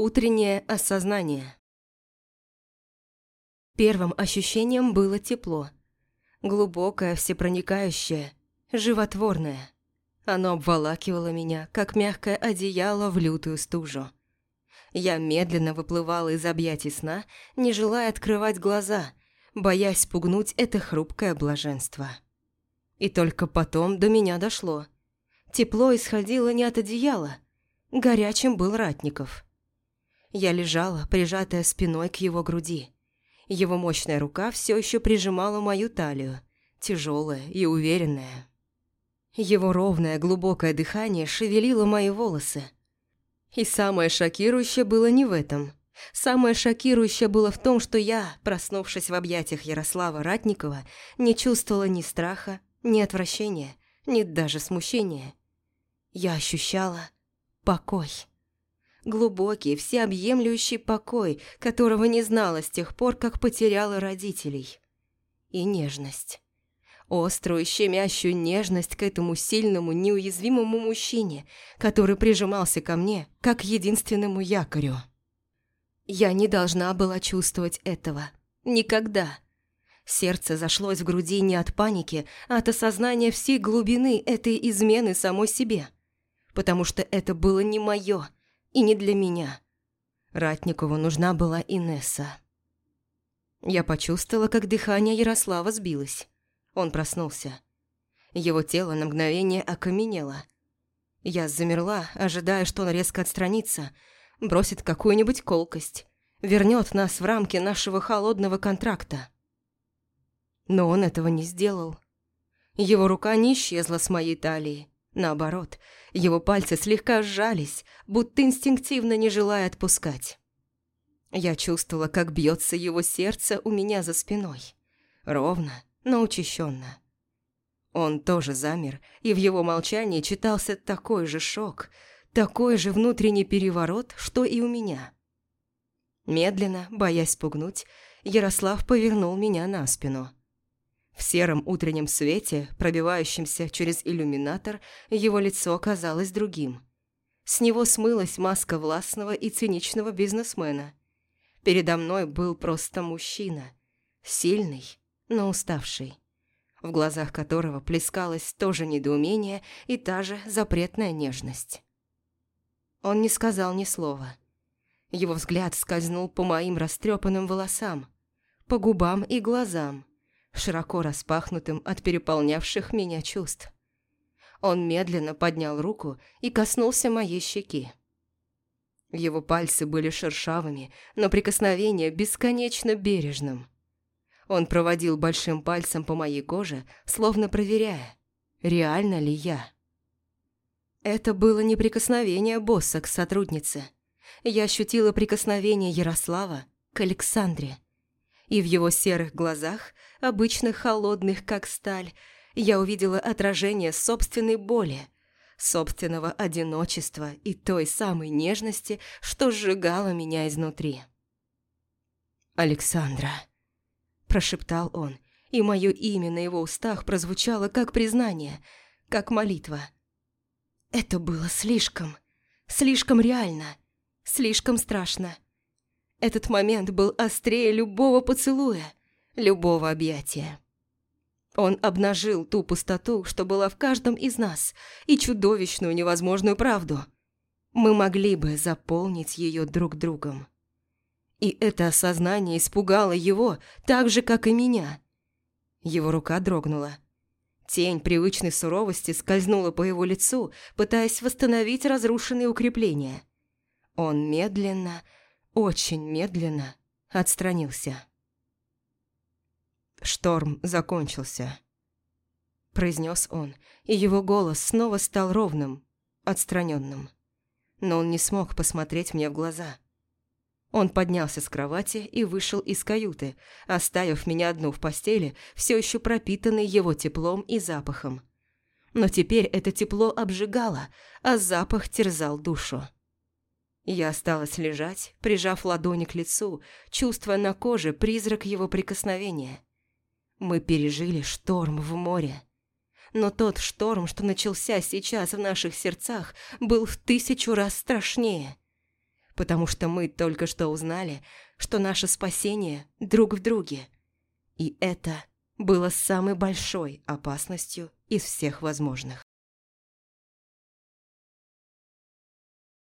Утреннее осознание. Первым ощущением было тепло. Глубокое, всепроникающее, животворное. Оно обволакивало меня, как мягкое одеяло в лютую стужу. Я медленно выплывала из объятий сна, не желая открывать глаза, боясь спугнуть это хрупкое блаженство. И только потом до меня дошло. Тепло исходило не от одеяла, горячим был Ратников. Я лежала, прижатая спиной к его груди. Его мощная рука все еще прижимала мою талию, тяжелая и уверенная. Его ровное глубокое дыхание шевелило мои волосы. И самое шокирующее было не в этом. Самое шокирующее было в том, что я, проснувшись в объятиях Ярослава Ратникова, не чувствовала ни страха, ни отвращения, ни даже смущения. Я ощущала покой глубокий, всеобъемлющий покой, которого не знала с тех пор, как потеряла родителей. И нежность. Острую, щемящую нежность к этому сильному, неуязвимому мужчине, который прижимался ко мне, как единственному якорю. Я не должна была чувствовать этого. Никогда. Сердце зашлось в груди не от паники, а от осознания всей глубины этой измены самой себе. Потому что это было не мое, и не для меня. Ратникову нужна была Инесса. Я почувствовала, как дыхание Ярослава сбилось. Он проснулся. Его тело на мгновение окаменело. Я замерла, ожидая, что он резко отстранится, бросит какую-нибудь колкость, вернет нас в рамки нашего холодного контракта. Но он этого не сделал. Его рука не исчезла с моей талии. Наоборот, его пальцы слегка сжались, будто инстинктивно не желая отпускать. Я чувствовала, как бьется его сердце у меня за спиной. Ровно, но учащенно. Он тоже замер, и в его молчании читался такой же шок, такой же внутренний переворот, что и у меня. Медленно, боясь спугнуть, Ярослав повернул меня на спину – в сером утреннем свете, пробивающемся через иллюминатор, его лицо казалось другим. С него смылась маска властного и циничного бизнесмена. Передо мной был просто мужчина. Сильный, но уставший. В глазах которого плескалось то же недоумение и та же запретная нежность. Он не сказал ни слова. Его взгляд скользнул по моим растрепанным волосам, по губам и глазам, широко распахнутым от переполнявших меня чувств. Он медленно поднял руку и коснулся моей щеки. Его пальцы были шершавыми, но прикосновение бесконечно бережным. Он проводил большим пальцем по моей коже, словно проверяя, реально ли я. Это было не прикосновение босса к сотруднице. Я ощутила прикосновение Ярослава к Александре и в его серых глазах, обычно холодных, как сталь, я увидела отражение собственной боли, собственного одиночества и той самой нежности, что сжигала меня изнутри. «Александра», – прошептал он, и мое имя на его устах прозвучало как признание, как молитва. Это было слишком, слишком реально, слишком страшно. Этот момент был острее любого поцелуя, любого объятия. Он обнажил ту пустоту, что была в каждом из нас, и чудовищную невозможную правду. Мы могли бы заполнить ее друг другом. И это осознание испугало его, так же, как и меня. Его рука дрогнула. Тень привычной суровости скользнула по его лицу, пытаясь восстановить разрушенные укрепления. Он медленно, очень медленно отстранился. «Шторм закончился», – произнес он, и его голос снова стал ровным, отстраненным. Но он не смог посмотреть мне в глаза. Он поднялся с кровати и вышел из каюты, оставив меня одну в постели, все еще пропитанной его теплом и запахом. Но теперь это тепло обжигало, а запах терзал душу. Я осталась лежать, прижав ладони к лицу, чувствуя на коже призрак его прикосновения. Мы пережили шторм в море. Но тот шторм, что начался сейчас в наших сердцах, был в тысячу раз страшнее. потому что мы только что узнали, что наше спасение друг в друге. И это было самой большой опасностью из всех возможных.